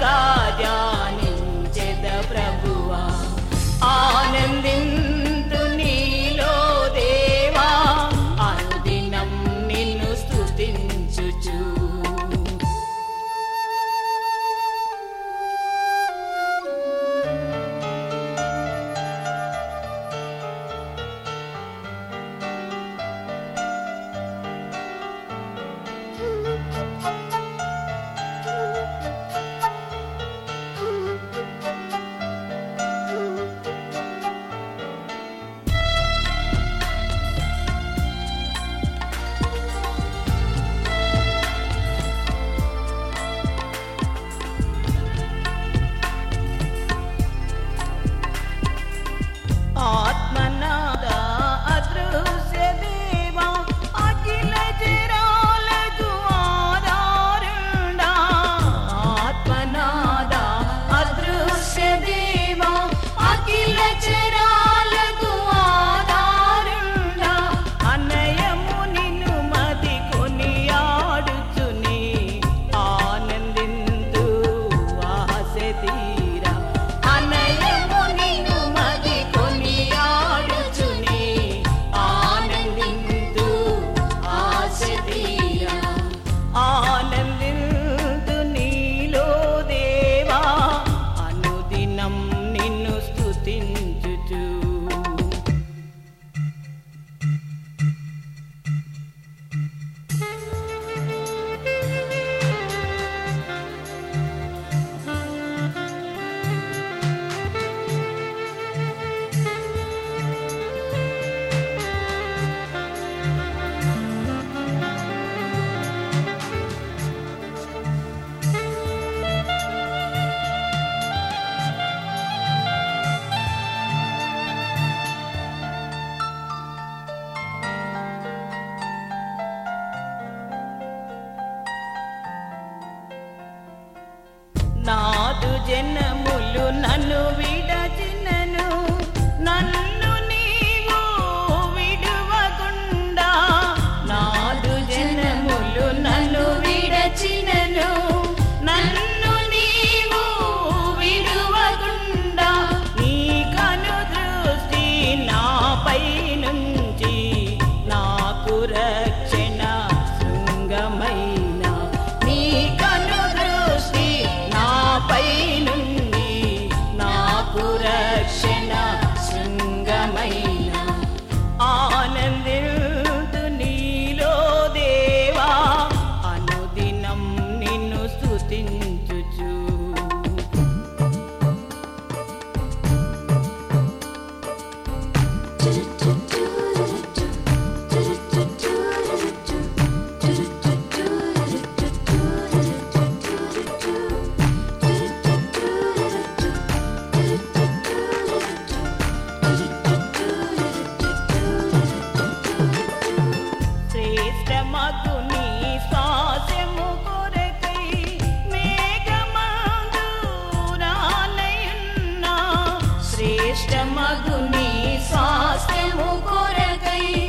का जा कोरे